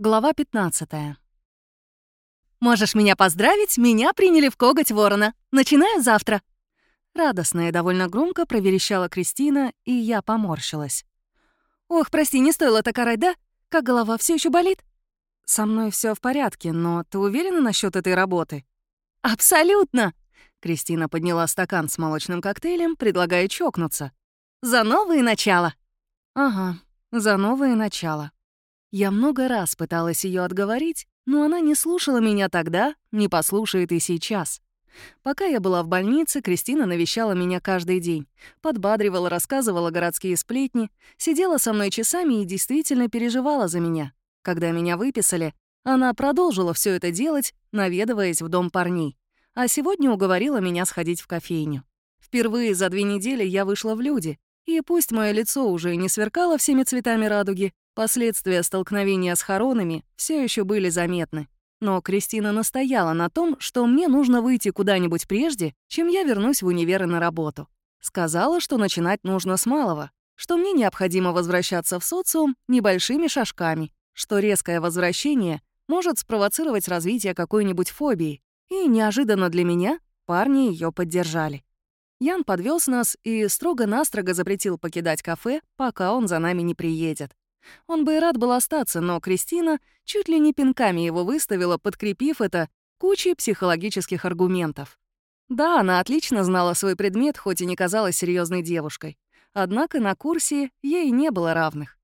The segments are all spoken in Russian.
Глава 15. «Можешь меня поздравить, меня приняли в коготь ворона. Начинаю завтра». Радостно и довольно громко проверещала Кристина, и я поморщилась. «Ох, прости, не стоило так орать, да? Как голова все еще болит?» «Со мной все в порядке, но ты уверена насчет этой работы?» «Абсолютно!» Кристина подняла стакан с молочным коктейлем, предлагая чокнуться. «За новые начала!» «Ага, за новые начала». Я много раз пыталась ее отговорить, но она не слушала меня тогда, не послушает и сейчас. Пока я была в больнице, Кристина навещала меня каждый день, подбадривала, рассказывала городские сплетни, сидела со мной часами и действительно переживала за меня. Когда меня выписали, она продолжила все это делать, наведываясь в дом парней. А сегодня уговорила меня сходить в кофейню. Впервые за две недели я вышла в люди, и пусть мое лицо уже не сверкало всеми цветами радуги, Последствия столкновения с хоронами все еще были заметны. Но Кристина настояла на том, что мне нужно выйти куда-нибудь прежде, чем я вернусь в универ и на работу. Сказала, что начинать нужно с малого, что мне необходимо возвращаться в социум небольшими шажками, что резкое возвращение может спровоцировать развитие какой-нибудь фобии. И неожиданно для меня парни ее поддержали. Ян подвез нас и строго-настрого запретил покидать кафе, пока он за нами не приедет. Он бы и рад был остаться, но Кристина чуть ли не пинками его выставила, подкрепив это кучей психологических аргументов. Да, она отлично знала свой предмет, хоть и не казалась серьезной девушкой. Однако на курсе ей не было равных.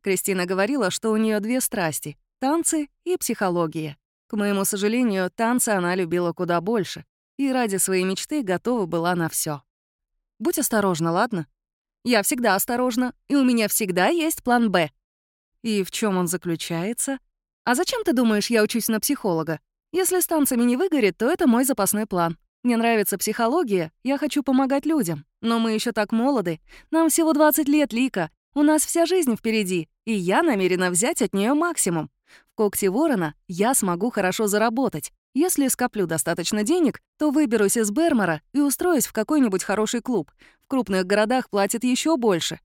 Кристина говорила, что у нее две страсти — танцы и психология. К моему сожалению, танцы она любила куда больше и ради своей мечты готова была на все. Будь осторожна, ладно? Я всегда осторожна, и у меня всегда есть план «Б», и в чем он заключается? А зачем ты думаешь, я учусь на психолога? Если с танцами не выгорит, то это мой запасной план. Мне нравится психология, я хочу помогать людям. Но мы еще так молоды. Нам всего 20 лет, Лика. У нас вся жизнь впереди, и я намерена взять от нее максимум. В когте ворона я смогу хорошо заработать. Если скоплю достаточно денег, то выберусь из Бермора и устроюсь в какой-нибудь хороший клуб. В крупных городах платят еще больше.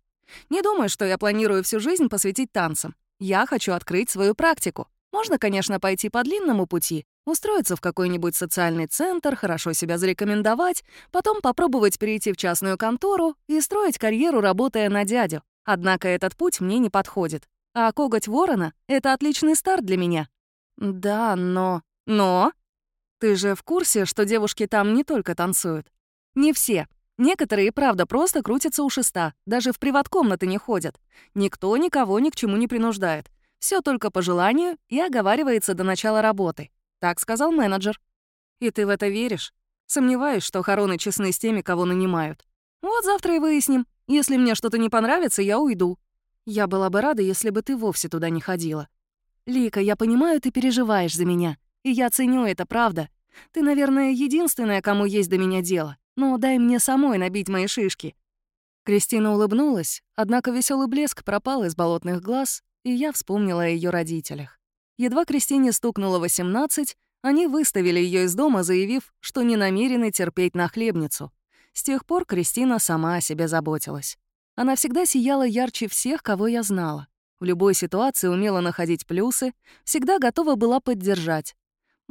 Не думаю, что я планирую всю жизнь посвятить танцам. Я хочу открыть свою практику. Можно, конечно, пойти по длинному пути, устроиться в какой-нибудь социальный центр, хорошо себя зарекомендовать, потом попробовать перейти в частную контору и строить карьеру, работая на дядю. Однако этот путь мне не подходит. А коготь ворона — это отличный старт для меня. Да, но... Но? Ты же в курсе, что девушки там не только танцуют? Не все. Некоторые, правда, просто крутятся у шеста, даже в приват-комнаты не ходят. Никто никого ни к чему не принуждает. Все только по желанию и оговаривается до начала работы. Так сказал менеджер. И ты в это веришь? Сомневаюсь, что хороны честны с теми, кого нанимают. Вот завтра и выясним. Если мне что-то не понравится, я уйду. Я была бы рада, если бы ты вовсе туда не ходила. Лика, я понимаю, ты переживаешь за меня. И я ценю это, правда. Ты, наверное, единственная, кому есть до меня дело. Ну, дай мне самой набить мои шишки». Кристина улыбнулась, однако веселый блеск пропал из болотных глаз, и я вспомнила о ее родителях. Едва Кристине стукнуло 18, они выставили ее из дома, заявив, что не намерены терпеть нахлебницу. С тех пор Кристина сама о себе заботилась. Она всегда сияла ярче всех, кого я знала. В любой ситуации умела находить плюсы, всегда готова была поддержать,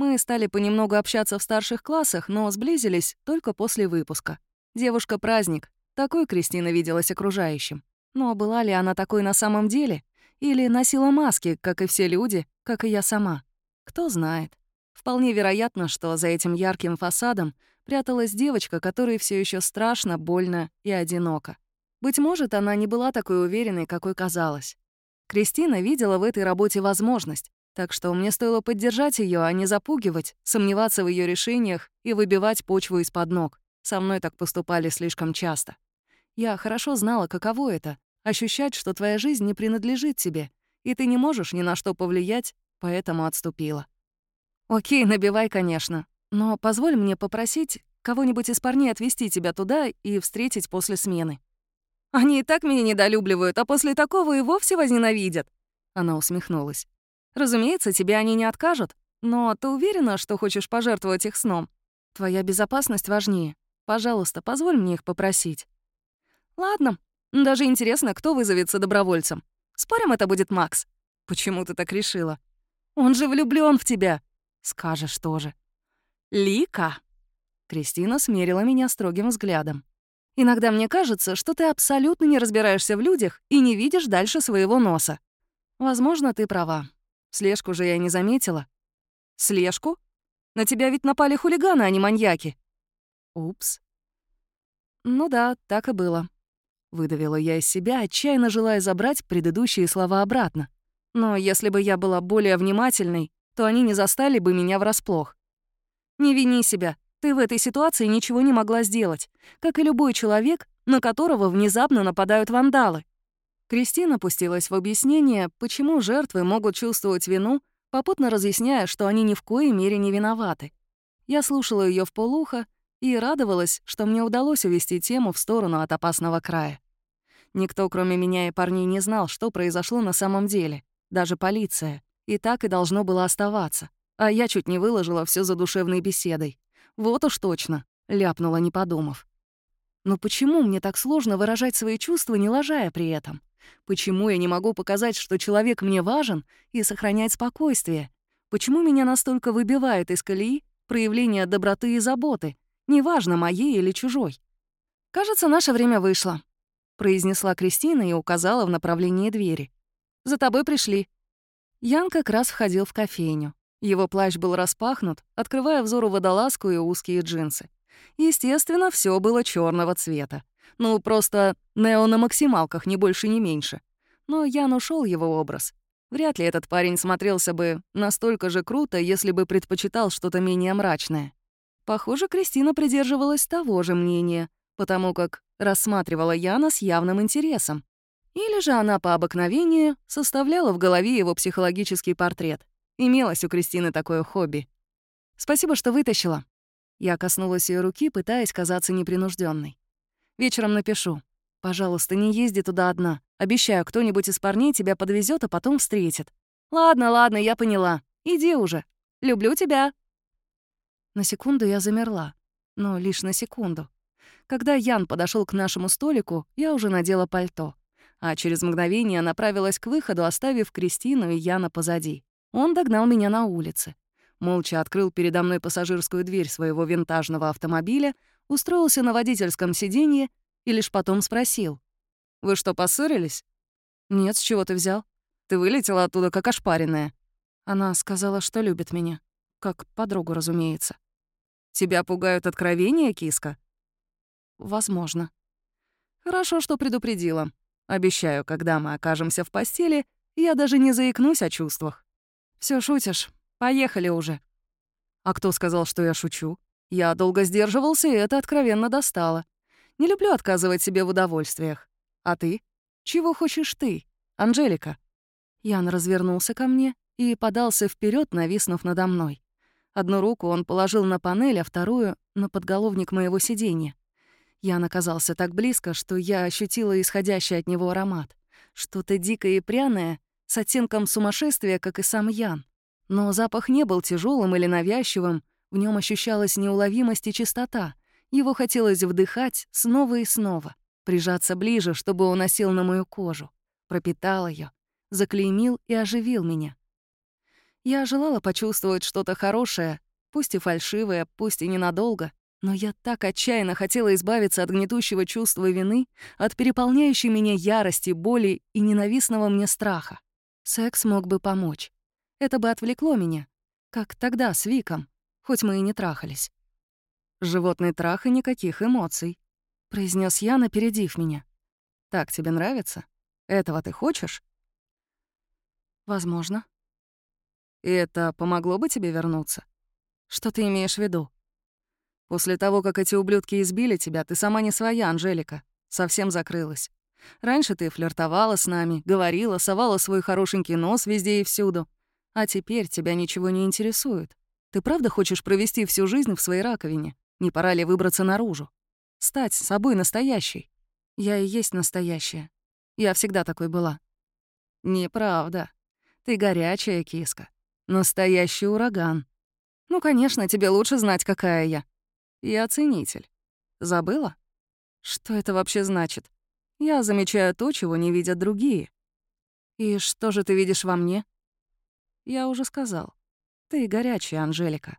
мы стали понемногу общаться в старших классах, но сблизились только после выпуска. Девушка-праздник. Такой Кристина виделась окружающим. Но была ли она такой на самом деле? Или носила маски, как и все люди, как и я сама? Кто знает. Вполне вероятно, что за этим ярким фасадом пряталась девочка, которой все еще страшно, больно и одиноко. Быть может, она не была такой уверенной, какой казалась. Кристина видела в этой работе возможность, так что мне стоило поддержать ее, а не запугивать, сомневаться в ее решениях и выбивать почву из-под ног. Со мной так поступали слишком часто. Я хорошо знала, каково это — ощущать, что твоя жизнь не принадлежит тебе, и ты не можешь ни на что повлиять, поэтому отступила. «Окей, набивай, конечно, но позволь мне попросить кого-нибудь из парней отвезти тебя туда и встретить после смены». «Они и так меня недолюбливают, а после такого и вовсе возненавидят», — она усмехнулась. Разумеется, тебе они не откажут, но ты уверена, что хочешь пожертвовать их сном? Твоя безопасность важнее. Пожалуйста, позволь мне их попросить. Ладно. Даже интересно, кто вызовется добровольцем. Спорим, это будет Макс. Почему ты так решила? Он же влюблён в тебя!» Скажешь тоже. «Лика!» Кристина смерила меня строгим взглядом. «Иногда мне кажется, что ты абсолютно не разбираешься в людях и не видишь дальше своего носа. Возможно, ты права. Слежку же я не заметила». «Слежку? На тебя ведь напали хулиганы, а не маньяки». «Упс». «Ну да, так и было». Выдавила я из себя, отчаянно желая забрать предыдущие слова обратно. Но если бы я была более внимательной, то они не застали бы меня врасплох. Не вини себя. Ты в этой ситуации ничего не могла сделать, как и любой человек, на которого внезапно нападают вандалы. Кристина пустилась в объяснение, почему жертвы могут чувствовать вину, попутно разъясняя, что они ни в коей мере не виноваты. Я слушала ее в полухо и радовалась, что мне удалось увести тему в сторону от опасного края. Никто, кроме меня и парней, не знал, что произошло на самом деле, даже полиция. И так и должно было оставаться. А я чуть не выложила все за душевной беседой. Вот уж точно, ляпнула, не подумав. Но почему мне так сложно выражать свои чувства, не лажая при этом? Почему я не могу показать, что человек мне важен, и сохранять спокойствие? Почему меня настолько выбивает из колеи проявление доброты и заботы, неважно, моей или чужой? «Кажется, наше время вышло», — произнесла Кристина и указала в направлении двери. «За тобой пришли». Ян как раз входил в кофейню. Его плащ был распахнут, открывая взору водолазку и узкие джинсы. Естественно, все было черного цвета. Ну, просто нео на максималках, ни больше, ни меньше. Но Ян ушел его образ. Вряд ли этот парень смотрелся бы настолько же круто, если бы предпочитал что-то менее мрачное. Похоже, Кристина придерживалась того же мнения, потому как рассматривала Яна с явным интересом. Или же она по обыкновению составляла в голове его психологический портрет. Имелось у Кристины такое хобби. «Спасибо, что вытащила». Я коснулась ее руки, пытаясь казаться непринужденной. «Вечером напишу. Пожалуйста, не езди туда одна. Обещаю, кто-нибудь из парней тебя подвезет, а потом встретит. Ладно, ладно, я поняла. Иди уже. Люблю тебя». На секунду я замерла. Но лишь на секунду. Когда Ян подошел к нашему столику, я уже надела пальто а через мгновение направилась к выходу, оставив Кристину и Яна позади. Он догнал меня на улице. Молча открыл передо мной пассажирскую дверь своего винтажного автомобиля, устроился на водительском сиденье и лишь потом спросил. «Вы что, поссорились?» «Нет, с чего ты взял? Ты вылетела оттуда, как ошпаренная». Она сказала, что любит меня. Как подругу, разумеется. «Тебя пугают откровения, киска?» «Возможно». «Хорошо, что предупредила. Обещаю, когда мы окажемся в постели, я даже не заикнусь о чувствах. Все шутишь. Поехали уже. А кто сказал, что я шучу? Я долго сдерживался, и это откровенно достало. Не люблю отказывать себе в удовольствиях. А ты? Чего хочешь ты, Анжелика? Ян развернулся ко мне и подался вперед, нависнув надо мной. Одну руку он положил на панель, а вторую — на подголовник моего сиденья. Ян оказался так близко, что я ощутила исходящий от него аромат. Что-то дикое и пряное, с оттенком сумасшествия, как и сам Ян. Но запах не был тяжелым или навязчивым, в нем ощущалась неуловимость и чистота. Его хотелось вдыхать снова и снова, прижаться ближе, чтобы он осел на мою кожу, пропитал ее, заклеймил и оживил меня. Я желала почувствовать что-то хорошее, пусть и фальшивое, пусть и ненадолго, но я так отчаянно хотела избавиться от гнетущего чувства вины, от переполняющей меня ярости, боли и ненавистного мне страха. Секс мог бы помочь. Это бы отвлекло меня, как тогда с Виком, хоть мы и не трахались. «Животный трах и никаких эмоций», — произнес я, напередив меня. «Так тебе нравится? Этого ты хочешь?» «Возможно». «И это помогло бы тебе вернуться? Что ты имеешь в виду?» После того, как эти ублюдки избили тебя, ты сама не своя, Анжелика. Совсем закрылась. Раньше ты флиртовала с нами, говорила, совала свой хорошенький нос везде и всюду. А теперь тебя ничего не интересует. Ты правда хочешь провести всю жизнь в своей раковине? Не пора ли выбраться наружу? Стать собой настоящей? Я и есть настоящая. Я всегда такой была. Неправда. Ты горячая киска. Настоящий ураган. Ну, конечно, тебе лучше знать, какая я. Я ценитель. Забыла? Что это вообще значит? Я замечаю то, чего не видят другие. И что же ты видишь во мне? Я уже сказал. Ты горячая, Анжелика.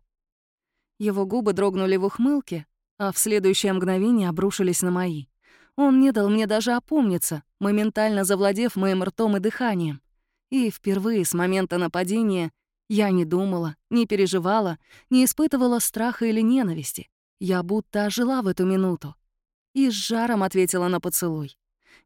Его губы дрогнули в ухмылке, а в следующее мгновение обрушились на мои. Он не дал мне даже опомниться, моментально завладев моим ртом и дыханием. И впервые с момента нападения я не думала, не переживала, не испытывала страха или ненависти. Я будто ожила в эту минуту. И с жаром ответила на поцелуй.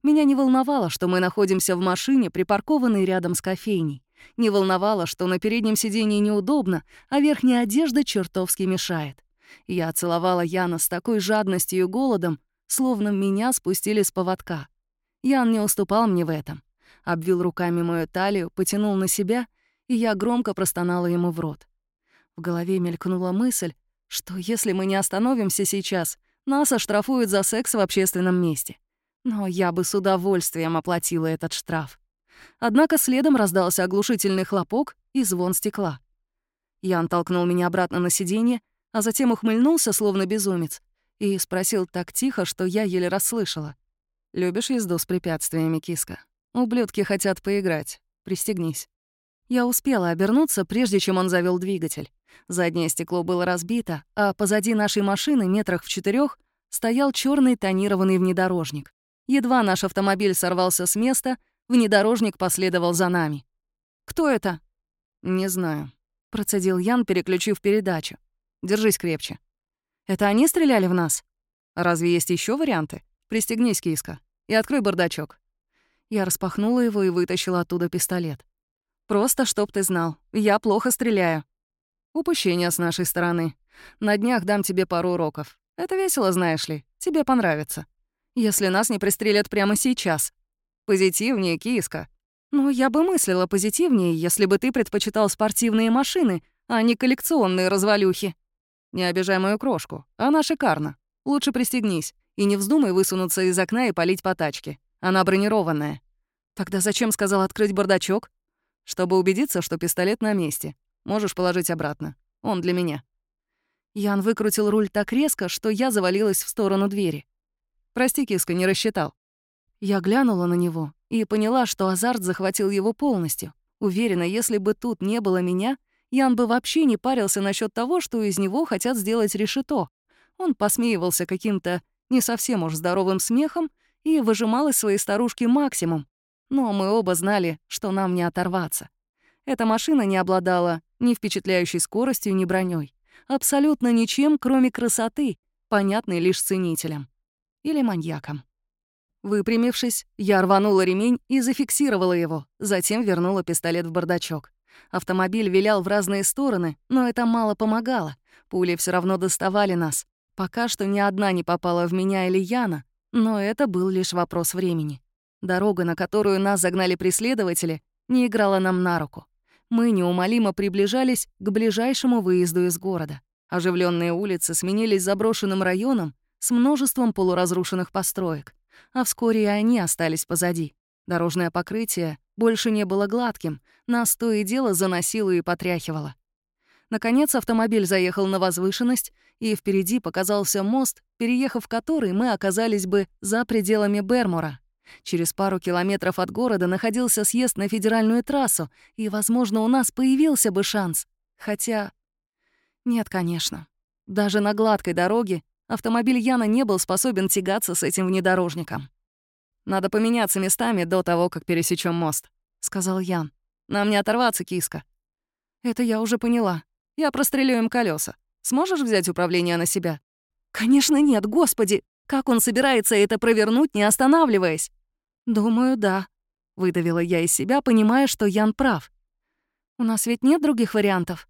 Меня не волновало, что мы находимся в машине, припаркованной рядом с кофейней. Не волновало, что на переднем сиденье неудобно, а верхняя одежда чертовски мешает. Я целовала Яна с такой жадностью и голодом, словно меня спустили с поводка. Ян не уступал мне в этом. Обвил руками мою талию, потянул на себя, и я громко простонала ему в рот. В голове мелькнула мысль, что если мы не остановимся сейчас, нас оштрафуют за секс в общественном месте. Но я бы с удовольствием оплатила этот штраф. Однако следом раздался оглушительный хлопок и звон стекла. Ян толкнул меня обратно на сиденье, а затем ухмыльнулся, словно безумец, и спросил так тихо, что я еле расслышала. «Любишь езду с препятствиями, киска? Ублюдки хотят поиграть. Пристегнись». Я успела обернуться, прежде чем он завел двигатель. Заднее стекло было разбито, а позади нашей машины, метрах в четырех, стоял черный тонированный внедорожник. Едва наш автомобиль сорвался с места, внедорожник последовал за нами. «Кто это?» «Не знаю», — процедил Ян, переключив передачу. «Держись крепче». Это они стреляли в нас? Разве есть еще варианты? Пристегнись, киска, и открой бардачок. Я распахнула его и вытащила оттуда пистолет. Просто чтоб ты знал, я плохо стреляю. Упущение с нашей стороны. На днях дам тебе пару уроков. Это весело, знаешь ли, тебе понравится. Если нас не пристрелят прямо сейчас. Позитивнее, киска. Ну, я бы мыслила позитивнее, если бы ты предпочитал спортивные машины, а не коллекционные развалюхи. Не обижай мою крошку. Она шикарна. Лучше пристегнись. И не вздумай высунуться из окна и палить по тачке. Она бронированная. Тогда зачем сказал открыть бардачок? Чтобы убедиться, что пистолет на месте. Можешь положить обратно. Он для меня. Ян выкрутил руль так резко, что я завалилась в сторону двери. Прости, киска, не рассчитал. Я глянула на него и поняла, что азарт захватил его полностью. Уверена, если бы тут не было меня, Ян бы вообще не парился насчет того, что из него хотят сделать решето. Он посмеивался каким-то не совсем уж здоровым смехом и выжимал из своей старушки максимум. Но мы оба знали, что нам не оторваться. Эта машина не обладала ни впечатляющей скоростью, ни броней, Абсолютно ничем, кроме красоты, понятной лишь ценителям. Или маньякам. Выпрямившись, я рванула ремень и зафиксировала его, затем вернула пистолет в бардачок. Автомобиль вилял в разные стороны, но это мало помогало. Пули все равно доставали нас. Пока что ни одна не попала в меня или Яна, но это был лишь вопрос времени. Дорога, на которую нас загнали преследователи, не играла нам на руку. Мы неумолимо приближались к ближайшему выезду из города. Оживленные улицы сменились заброшенным районом с множеством полуразрушенных построек, а вскоре и они остались позади. Дорожное покрытие больше не было гладким, нас то и дело заносило и потряхивало. Наконец автомобиль заехал на возвышенность, и впереди показался мост, переехав который мы оказались бы за пределами Бермура. Через пару километров от города находился съезд на федеральную трассу, и, возможно, у нас появился бы шанс. Хотя... Нет, конечно. Даже на гладкой дороге автомобиль Яна не был способен тягаться с этим внедорожником. «Надо поменяться местами до того, как пересечем мост», — сказал Ян. «Нам не оторваться, киска». «Это я уже поняла. Я прострелю им колеса. Сможешь взять управление на себя?» «Конечно нет, господи! Как он собирается это провернуть, не останавливаясь?» «Думаю, да», — выдавила я из себя, понимая, что Ян прав. «У нас ведь нет других вариантов?»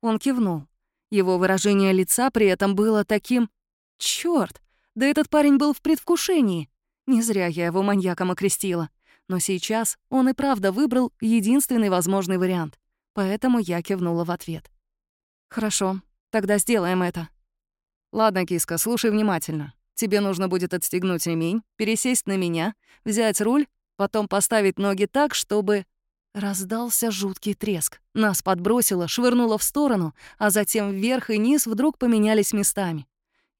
Он кивнул. Его выражение лица при этом было таким... Чёрт! Да этот парень был в предвкушении. Не зря я его маньяком окрестила. Но сейчас он и правда выбрал единственный возможный вариант. Поэтому я кивнула в ответ. «Хорошо, тогда сделаем это». «Ладно, киска, слушай внимательно. Тебе нужно будет отстегнуть ремень, пересесть на меня, взять руль, потом поставить ноги так, чтобы...» Раздался жуткий треск. Нас подбросило, швырнуло в сторону, а затем вверх и низ вдруг поменялись местами.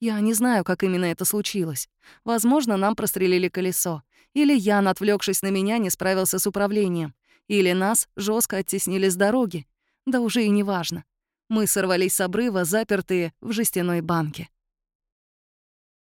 Я не знаю, как именно это случилось. Возможно, нам прострелили колесо. Или Ян, отвлекшись на меня, не справился с управлением. Или нас жестко оттеснили с дороги. Да уже и не важно. Мы сорвались с обрыва, запертые в жестяной банке.